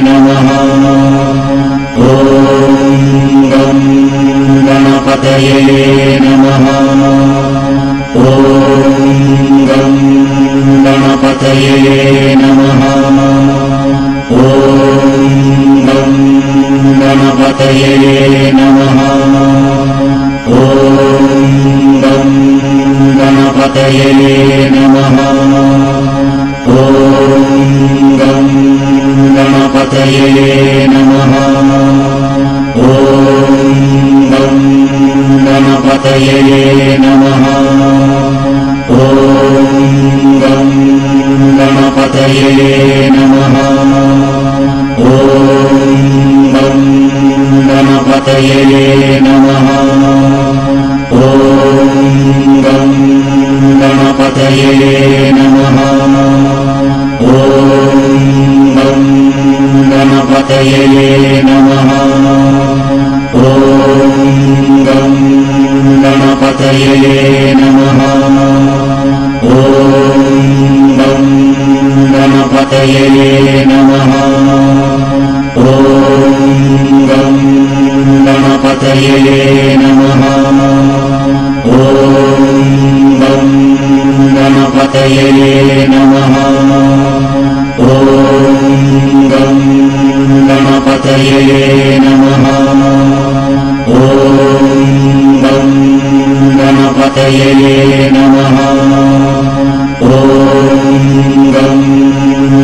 नमः गणपतये नमः. ॐ गणपतये नमः. ॐ गणपतये नमः. ॐ गणपतये नमः. ॐ गणपतये नमः। ॐ गणपतये नमः। ॐ गणपतये नमः। ॐ गणपतये नमः। ॐ गणपतये नमः। ॐ गणपतये नमः. ॐ गणपतये नमः. ॐ गणपतये नमः. ॐ गणपतये नमः. ॐ गणपतये नमः ॐ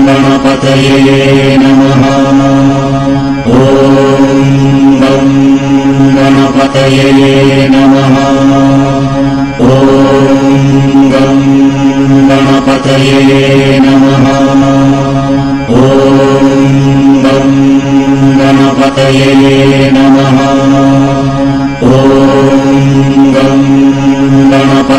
गणपतये नमः ॐ गणपतये नमः ॐ गणपतये नमः ॐ गणपतये नमः ॐ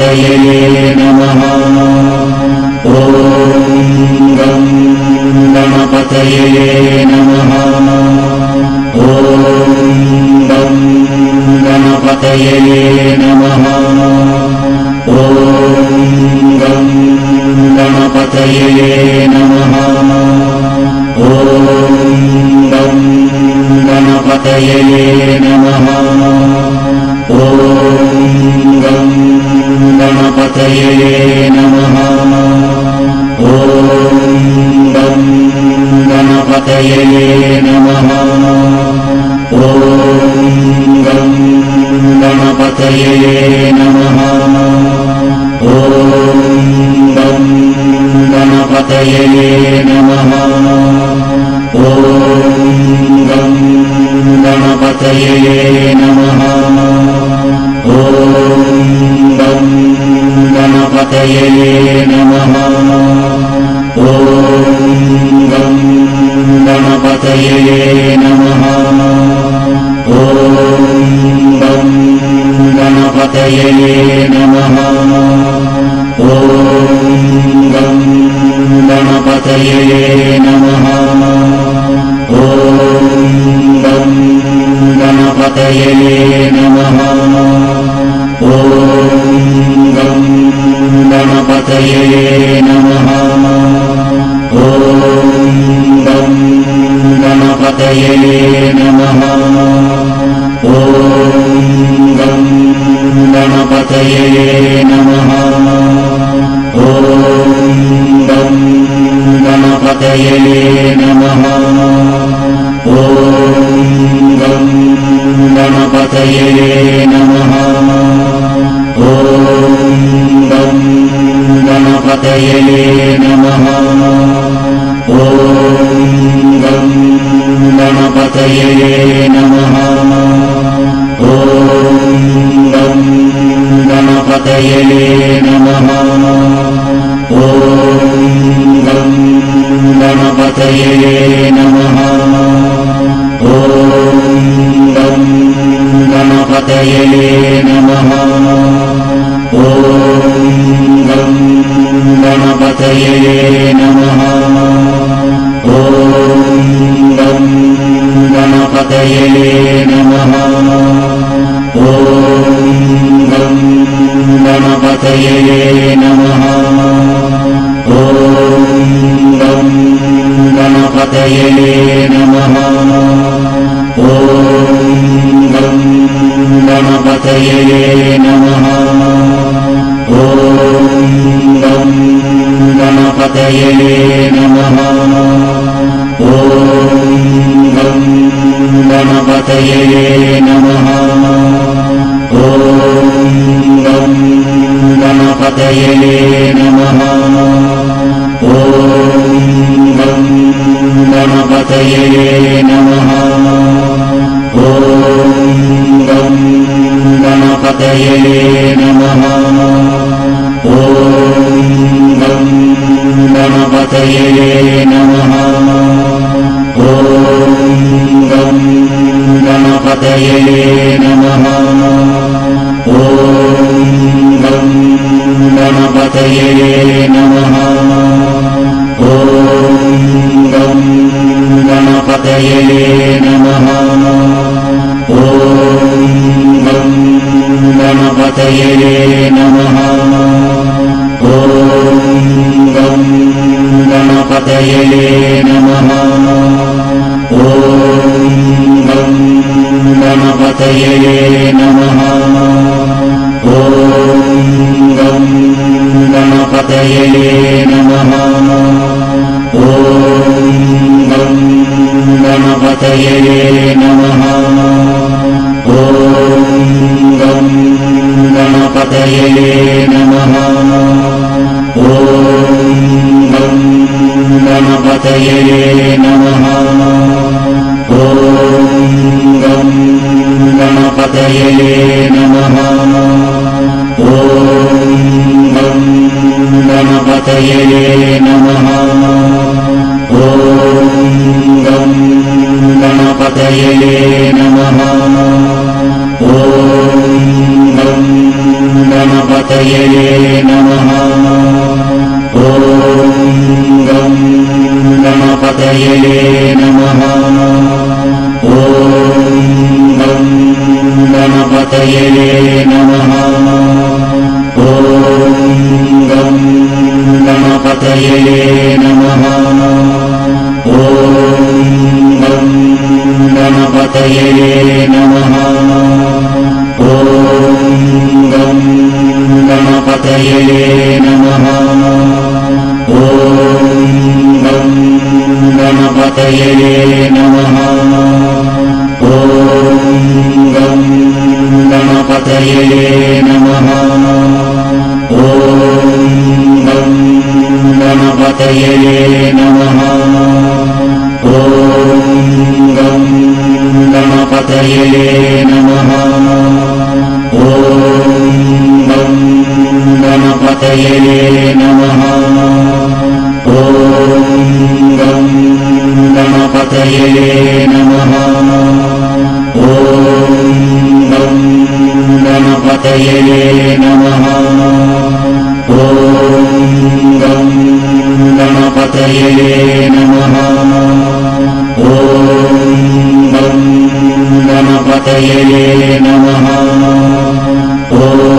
गणपतये नमः गणपतये नमः। गणपतये नमः। गणपतये नमः। ॐ गणपतये नमः। गणपतये नमः। ॐ ॐ गणपतये नमः। ॐ गणपतये नमः। ॐ गणपतये नमः। ॐ गणपतये नमः। ॐ गणपतये नमः। ॐ गणपतये नमः। ॐ गणपतये नमः। ॐ गणपतये नमः। गणपतये नमः। गणपतये नमः। गणपतये नमः। गणपतये नमः। ॐ गणपतये नमः. ॐ गं गणपतये नमः. ॐ गं गणपतये नमः. ॐ गं गणपतये नमः. ॐ गं गणपतये नमः. ॐ गणपतये नमः। ॐ गणपतये नमः। ॐ गणपतये नमः। ॐ गणपतये नमः ॐ गणपतये नमः। ॐ ॐ गणपतये नमः। ॐ गणपतये नमः। ॐ गणपतये नमः। गणपतये नमः गणपतये नमः। ॐ गं गणपतये नमः। ॐ गं गणपतये नमः। ॐ गं गणपतये नमः। ॐ गं गणपतये नमः गणपतये गणपतये नमः। ॐ गणपतये नमः। ॐ गणपतये नमः। ॐ गणपतये नमः। ॐ गणपतये नमः। ॐ गं गणपतये नमः। ॐ गं गणपतये नमः। ॐ गं गणपतये नमः। ॐ गं गणपतये नमः। ॐ गं गणपतये नमः। ॐ गं गणपतये नमः। ॐ गं गणपतये नमः। ॐ गं गणपतये नमः। ॐ गं गणपतये नमः गणपतये नमः ॐ गं गणपतये नमः ॐ गं गणपतये नमः ॐ गं गणपतये नमः ॐ गं गणपतये नमः ॐ गणपतये नमः। गणपतये नमः। गणपतये नमः। ॐ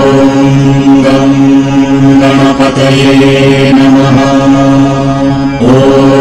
गणपतये नमः। ॐ